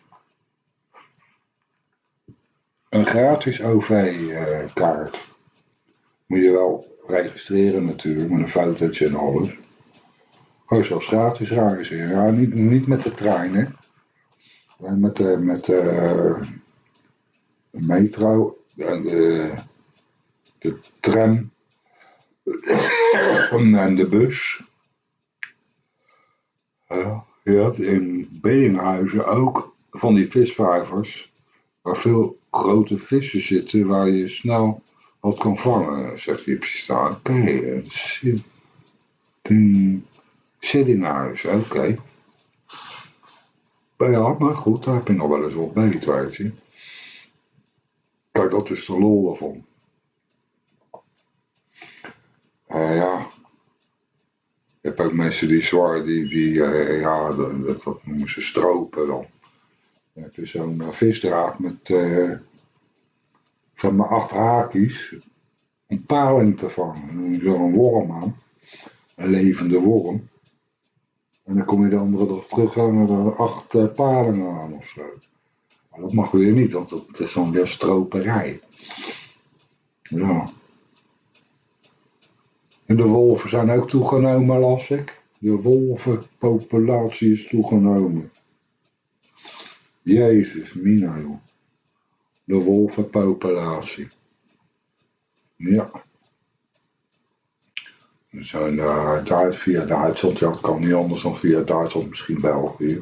een gratis OV-kaart. Moet je wel registreren natuurlijk, met een fotootje en alles. Gewoon zelfs gratis reizen. Ja, niet, niet met de trein, hè. Met de, met de, metro en de, de tram en de bus. Ja, je had in Bedinghuizen ook van die visvijvers, waar veel grote vissen zitten waar je snel wat kan vangen, zegt die staan. Oké, okay, huis, oké. Okay. Ja, maar goed, daar heb je nog wel eens wat mee, weet. Kijk, dat is de lol ervan. Uh, ja. Je hebt ook mensen die zwaar, die, die uh, ja, dat, dat noemen ze stropen dan. Het is zo'n uh, visdraad met uh, zeg maar acht haakjes. Een paling te vangen. Zo'n worm aan. Een levende worm. En dan kom je de andere dag terug en er acht uh, palen aan of zo. Maar dat mag weer niet, want dat is dan weer stroperij. Ja. En de wolven zijn ook toegenomen, las ik. De wolvenpopulatie is toegenomen. Jezus, Mina, joh. De wolvenpopulatie. Ja. We zijn uh, via Duitsland, ja, het kan niet anders dan via Duitsland, misschien België.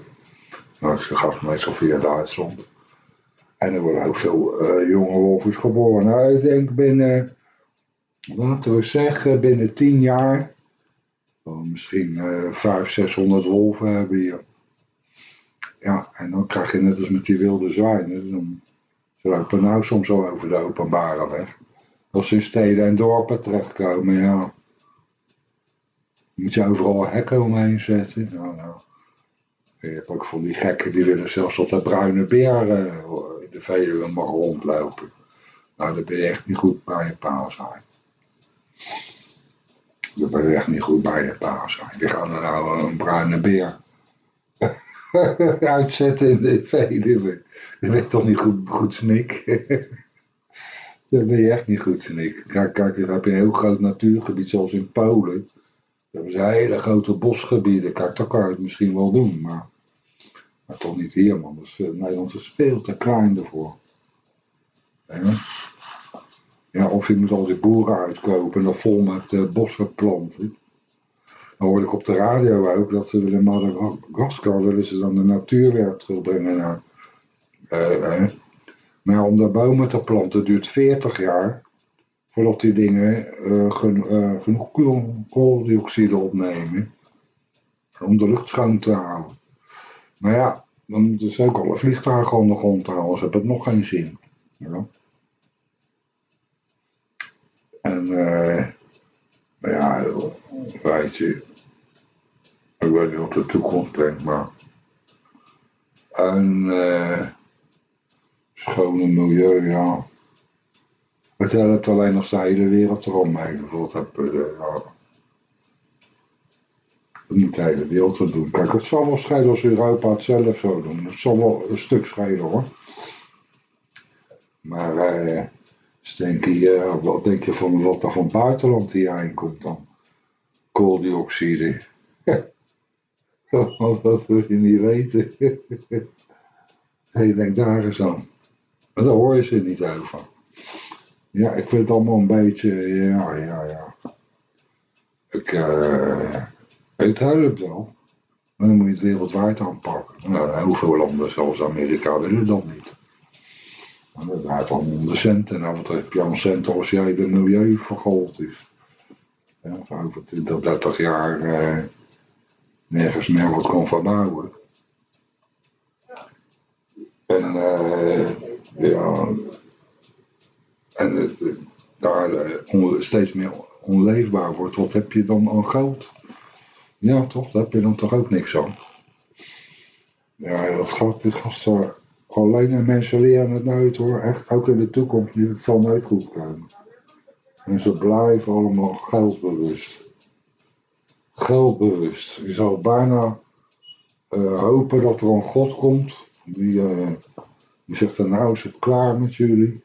Maar het gaat meestal via Duitsland. En er worden ook veel uh, jonge wolven geboren. Nou, ik denk binnen, laten we zeggen, binnen tien jaar, misschien uh, 500, 600 wolven hebben hier. Ja, en dan krijg je net als met die wilde zwijnen, dan ze lopen nou soms al over de openbare weg. Als ze in steden en dorpen terechtkomen, ja. Moet je overal hekken omheen zetten. Nou, nou. Je hebt ook van die gekken die willen zelfs dat de bruine beer uh, in de Veluwe mag rondlopen. Nou, dat ben je echt niet goed bij je paal zijn. Dat ben je echt niet goed bij je paal zijn. Die gaan er nou een bruine beer uitzetten in de Veluwe. Dat ben toch niet goed, goed snik. Dat ben je echt niet goed snik. Kijk, kijk, hier heb je een heel groot natuurgebied zoals in Polen. Dat hebben hele grote bosgebieden. Kijk, dat kan je het misschien wel doen, maar, maar toch niet hier, man. Uh, Nederland is veel te klein ervoor. Ja, of je moet al die boeren uitkopen en dan vol met uh, bossen planten. Dan hoorde ik op de radio ook dat ze in Madagaskar willen ze dan de natuur weer terugbrengen naar. Uh, maar om de bomen te planten duurt 40 jaar voordat die dingen uh, gen, uh, genoeg kooldioxide opnemen. Om de lucht schoon te houden. Maar ja, dan moeten ze ook alle vliegtuigen onder grond houden, anders heeft het nog geen zin. Ja. En uh, ja, weet je, ik weet niet wat de toekomst brengt, maar een schone milieu, ja. Jij hebt alleen als de hele wereld eromheen bijvoorbeeld heb, uh, ja. Dat moet de hele wereld te doen. Kijk, het zal wel schelen als Europa het zelf zou doen. Het zal wel een stuk schelen hoor. Maar eh, denk je, wat denk je van wat er van buitenland hierheen komt dan? Kooldioxide. Want dat wil je niet weten. je denkt daar eens aan. Maar daar hoor je ze niet over. Ja, ik vind het allemaal een beetje, ja, ja, ja. Ik, uh, het wel. Maar dan moet je het wereldwijd aanpakken. Nou, hoeveel landen, zoals Amerika, willen dat niet. En dat draait allemaal om de centen. Nou, wat heb je aan centen als jij de milieu vergoold is. Over 20, 30 jaar uh, nergens meer wat kan verbouwen. En uh, ja, en het daar uh, steeds meer onleefbaar wordt, wat heb je dan aan geld? Ja, toch? Daar heb je dan toch ook niks aan. Ja, dat gaat, dat gaat alleen en mensen leren het nooit hoor. Echt, ook in de toekomst. Het zal nooit goed komen. En ze blijven allemaal geldbewust. Geldbewust. Je zou bijna uh, hopen dat er een God komt. Die, uh, die zegt, nou is het klaar met jullie.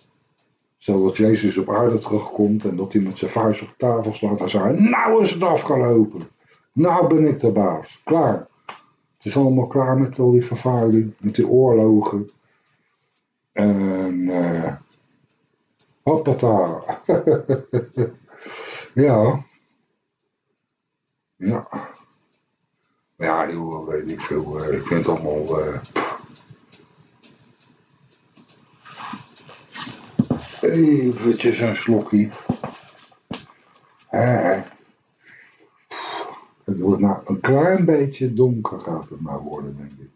Zodat Jezus op aarde terugkomt en dat hij met zijn vuist op tafel slaat en zegt, nou is het afgelopen. Nou ben ik de baas. Klaar. Het is allemaal klaar met al die vervuiling, met die oorlogen. En uh, hoppata. ja. Ja. Ja, joh, weet ik veel. Uh, ik vind het allemaal... Uh, Eventjes een slokje. Eh, het wordt nou een klein beetje donker gaat het nou worden, denk ik.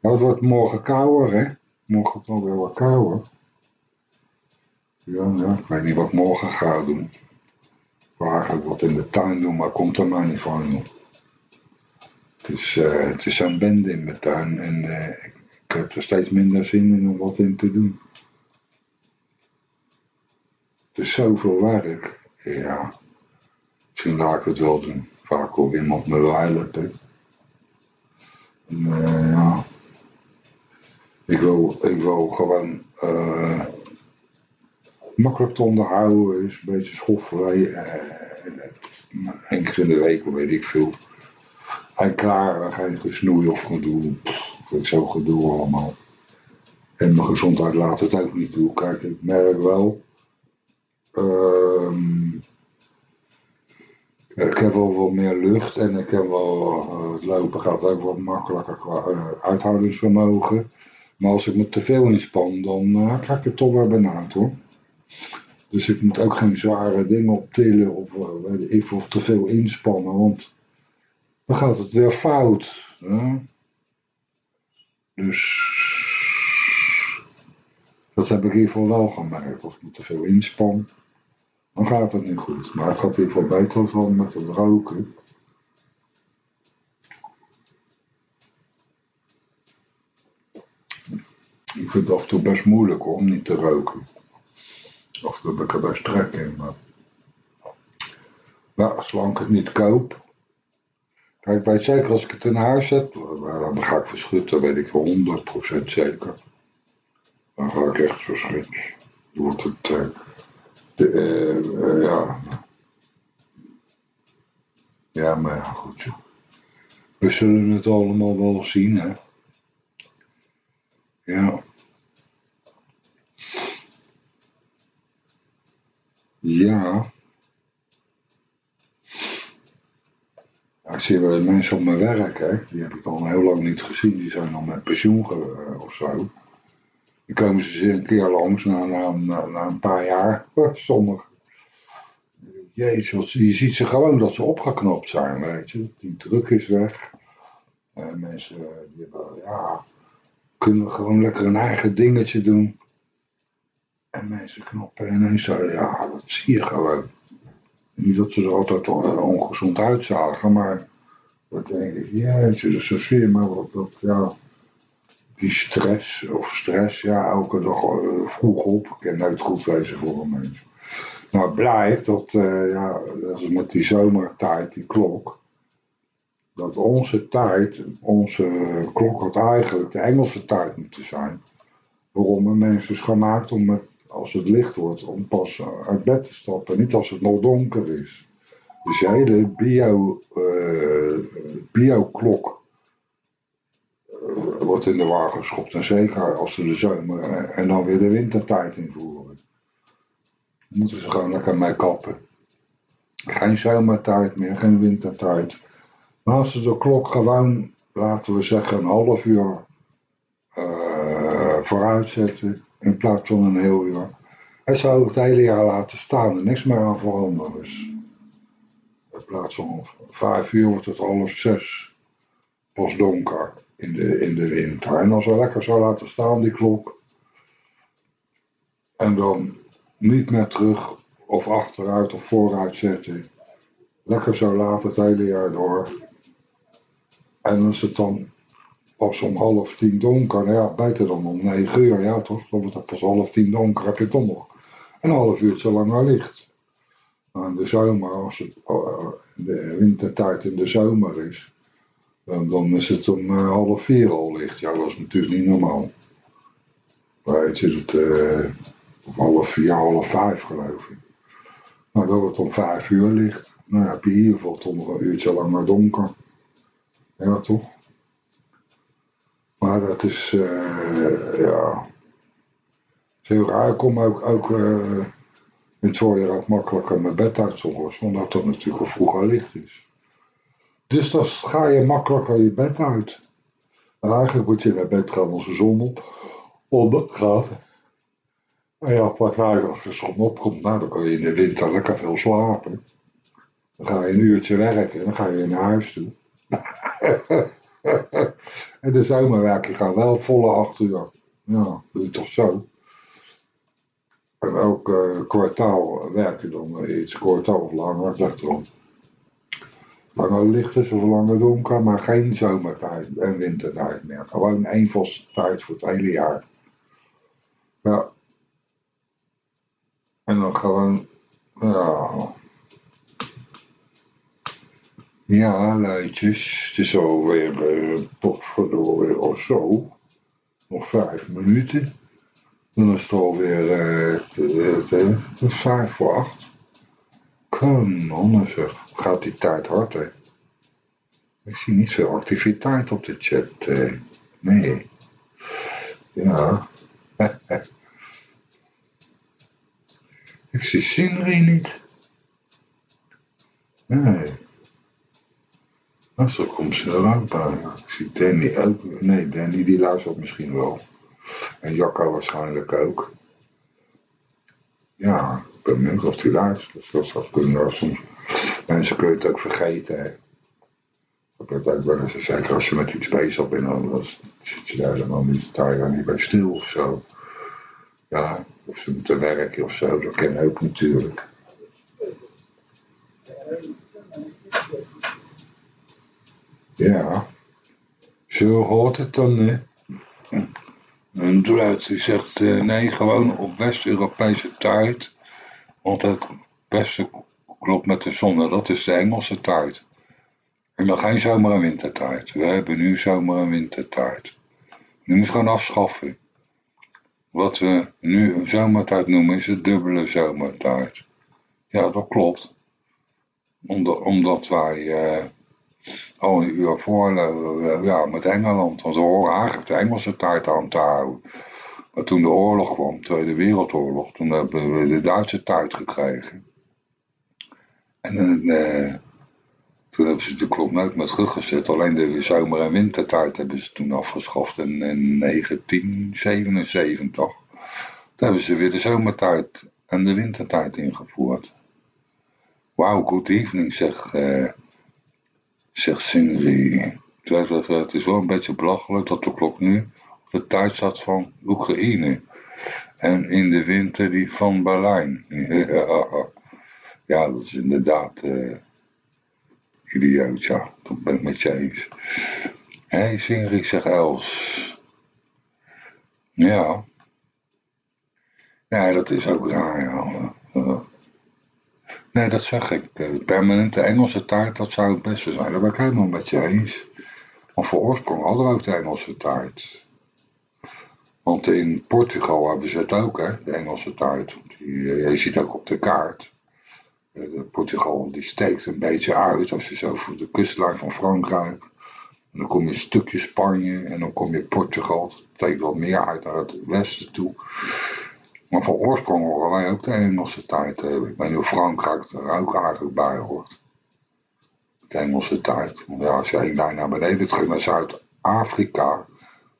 Ja, het wordt morgen kouder, hè. Morgen wordt wel wat kouder. Ja, ja, ik weet niet wat ik morgen ga doen. Ik wil eigenlijk wat in de tuin doen, maar komt er maar niet van, joh. Het is, uh, het is zo'n bende in mijn tuin en ik, ik heb er steeds minder zin in om wat in te doen. Het is zoveel werk. Ja, misschien laat ik het wel doen. Vaak ook iemand me helpen. En, eh, ja. Ik wil, ik wil gewoon eh, makkelijk te onderhouden is, een beetje schoffelij. Eén keer in de week, weet ik veel. En klaar, geen gesnoei of gedoe. Ik zo gedoe allemaal. En mijn gezondheid laat het ook niet toe. Kijk, ik merk wel. ehm, ik heb wel wat meer lucht en ik heb wel, eh, het lopen gaat ook wat makkelijker qua eh, uithoudingsvermogen. Maar als ik me te veel inspan, dan eh, krijg ik het toch wel benauwd hoor. Dus ik moet ook geen zware dingen optillen of veel, of te veel inspannen, want dan gaat het weer fout. Dus dat heb ik in ieder geval wel gemerkt. Als ik me te veel inspan, dan gaat het niet goed. Maar het gaat ieder geval beter dan met het roken. Ik vind het af en toe best moeilijk om niet te roken. Of dat ik er best trek in. Maar... Ja, zolang ik het niet koop. Kijk, weet zeker als ik het in huis heb, dan ga ik verschutten, weet ik wel 100% zeker. Dan ga ik echt verschutten. Dan wordt eh, eh, eh, ja. Ja, maar goed. We zullen het allemaal wel zien, hè. Ja. Ja. Ik zie wel mensen op mijn werk, hè. Die heb ik al heel lang niet gezien. Die zijn al met pensioen ge- of zo. Die komen ze een keer langs na, na een paar jaar. Sommigen. Jezus, je ziet ze gewoon dat ze opgeknapt zijn, weet je. Die druk is weg. Eh, mensen die hebben, ja, kunnen gewoon lekker een eigen dingetje doen. En mensen knappen ineens zo, ja, dat zie je gewoon. Niet dat ze er altijd on- ongezond uitzagen, maar dat denk ik, jeetje, dat is je maar wat, dat, ja, die stress, of stress, ja, elke dag eh, vroeg op, kan nooit goed wezen voor een mens. Nou, het blijft dat, eh, ja, dat is met die zomertijd, die klok, dat onze tijd, onze klok had eigenlijk de Engelse tijd moeten zijn. Waarom een mens is gemaakt om met, als het licht wordt, om pas uit bed te stappen, niet als het nog donker is. Dus je hele bio, eh, bio-klok eh, wordt in de war geschopt. En zeker als ze de zomer eh, en dan weer de wintertijd invoeren. Dan moeten ze gewoon lekker mee kappen. Geen zomertijd meer, geen wintertijd. Maar als ze de klok gewoon, laten we zeggen, een half uur eh, vooruit zetten in plaats van een heel uur. Hij zou het hele jaar laten staan en niks meer aan veranderen is. In plaats van vijf uur wordt het half zes pas donker in de, in de winter. En als hij lekker zou laten staan, die klok, en dan niet meer terug of achteruit of vooruit zetten. Lekker zo laat het hele jaar door. En als het dan pas om half tien donker, nou ja, beter dan om negen uur, ja toch? Dan wordt het pas half tien donker, heb je toch nog een half uurtje langer licht. Maar in de zomer, als het eh, de wintertijd in de zomer is, dan, is het om eh, half vier al licht. Ja, dat is natuurlijk niet normaal. Je, het, eh, om half vier, half vijf geloof ik. Nou, wordt het om vijf uur licht. Nou heb je in ieder toch een uurtje langer donker. Ja, toch? Maar dat is, eh, ja, het is heel raar. Ik kom ook, ook in het voorjaar ook makkelijker mijn bed uit soms, omdat het natuurlijk al vroeger licht is. Dus dan ga je makkelijker je bed uit. En eigenlijk moet je naar bed gaan als de zon op, ondergaat. En ja, praktijk als de zon opkomt, nou dan kan je in de winter lekker veel slapen. Dan ga je een uurtje werken en dan ga je naar huis toe. en de zomer werk je gewoon wel volle acht uur. Ja, doe je toch zo. En ook eh, kwartaal werk je dan eh, iets kwartaal of langer, ligt erom. Langer licht is of langer donker, maar geen zomertijd en wintertijd meer. Gewoon één vaste tijd voor het hele jaar. Ja. En dan gewoon, ja. Ja, luidjes. Het is alweer uh, potverdorie of zo. Nog vijf minuten. Dan is het alweer uh, vijf voor acht. Kanon zeg. Gaat die tijd hard? Ik zie niet veel activiteit op de chat. Eh. Nee. Ja. Ik zie Sindri niet. Nee. Nou, zo komt ze er ook bij. Ik zie Danny ook. Nee, Danny die luistert misschien wel. En Jacco waarschijnlijk ook. Ja, benieuwd of die luistert. Dat zou kunnen soms. Mensen kunnen het ook vergeten. Hè. Dat het ook wel eens, zeker als je met iets bezig bent, dan zit je daar helemaal niet, daar niet bij stil of zo. Ja, of ze moeten werken of zo, dat ken ook natuurlijk. Ja. Zo hoort het dan, hè? En Duits die zegt uh, nee, gewoon op West-Europese tijd. Want het beste klopt met de zon. Dat is de Engelse tijd. En dan geen zomer- en wintertijd. We hebben nu zomer- en wintertijd. Nu moet gewoon afschaffen. Wat we nu zomertijd noemen is de dubbele zomertijd. Ja, dat klopt. Omdat, wij uh, al een uur voorlopen met Engeland. Want we horen eigenlijk de Engelse tijd aan te houden. Maar toen de oorlog kwam, Tweede Wereldoorlog, toen hebben we de Duitse tijd gekregen. En uh, toen hebben ze de klok nooit met teruggezet. Alleen de zomer- en wintertijd hebben ze toen afgeschaft in, in 1977. Toen hebben ze weer de zomertijd en de wintertijd ingevoerd. Wauw, good evening, zegt, uh, zegt Singri. Het is wel een beetje belachelijk dat de klok nu de staat van Oekraïne. En in de winter die van Berlijn. ja, dat is inderdaad... Uh, idioot, ja. Dat ben ik met je eens. Hé, hey, zeg Els. Ja. Nee, dat is ook raar, ja. Nee, dat zeg ik. Permanente Engelse taart, dat zou het beste zijn. Dat ben ik helemaal met je eens. Want voor oorsprong hadden we ook de Engelse taart. Want in Portugal hebben ze het ook, hè, de Engelse taart. je ziet ook op de kaart. Portugal die steekt een beetje uit als je zo voor de kustlijn van Frankrijk. Dan kom je een stukje Spanje en dan kom je Portugal. Dat steekt wat meer uit naar het westen toe. Maar van oorsprong horen wij ook de Engelse tijd hebben. Ik weet niet Frankrijk er ook eigenlijk bij hoort. De Engelse tijd. Want ja, als je één lijn naar beneden trekt naar Zuid-Afrika.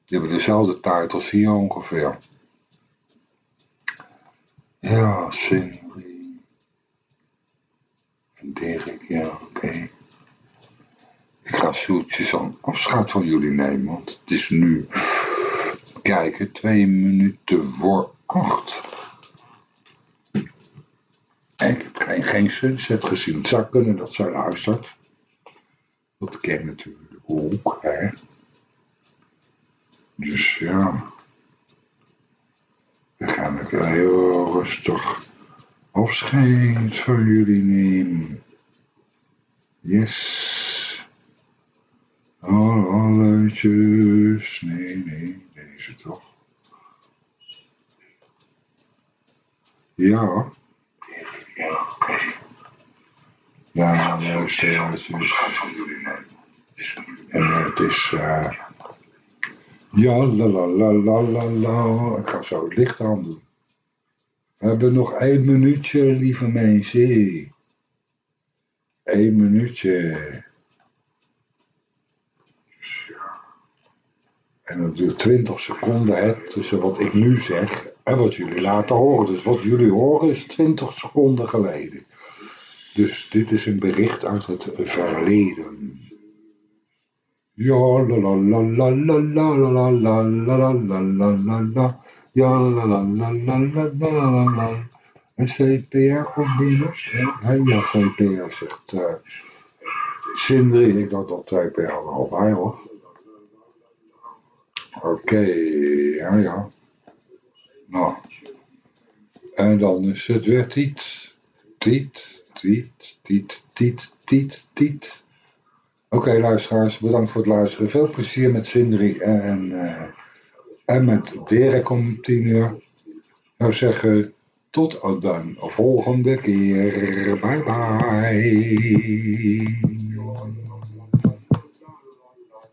Die hebben dezelfde tijd als hier ongeveer. Ja, zin. Dirk, ja, oké. Ik ga zoetjes aan afscheid van jullie nemen, want het is nu, kijken, twee minuten voor acht. Ik heb geen, geen sunset gezien. Het zou kunnen dat zij luistert. Dat ken natuurlijk ook, hè. Dus ja. Dan ga ik heel rustig afscheid van jullie nemen. Yes. Alle alleutjes. Nee, nee, deze toch. Ja. Ja, oké. Ja, luisteraars. En het is... Uh, ja, la la la la la la. Ik ga zo het licht aan doen. We hebben nog één minuutje, lieve mensen. Eén minuutje. En dat duurt 20 seconden tussen wat ik nu zeg en wat jullie laten horen. Dus wat jullie horen is 20 seconden geleden. Dus dit is een bericht uit het verleden. Ja, la la la la la la la la la la la la la ja, la la la la la la la En CPR komt binnen. Ja, CPR zegt uh, Sindri. Ik dacht dat CPR er al bij hoor. Oké, ja ja. Nou. En dan is het weer tiet. Tiet, tiet, tiet, tiet, tiet, tiet. Oké, luisteraars, bedankt voor het luisteren. Veel plezier met Sindri en, eh, en met Dirk om tien uur. Zou zeggen, tot dan volgende keer. Bye bye.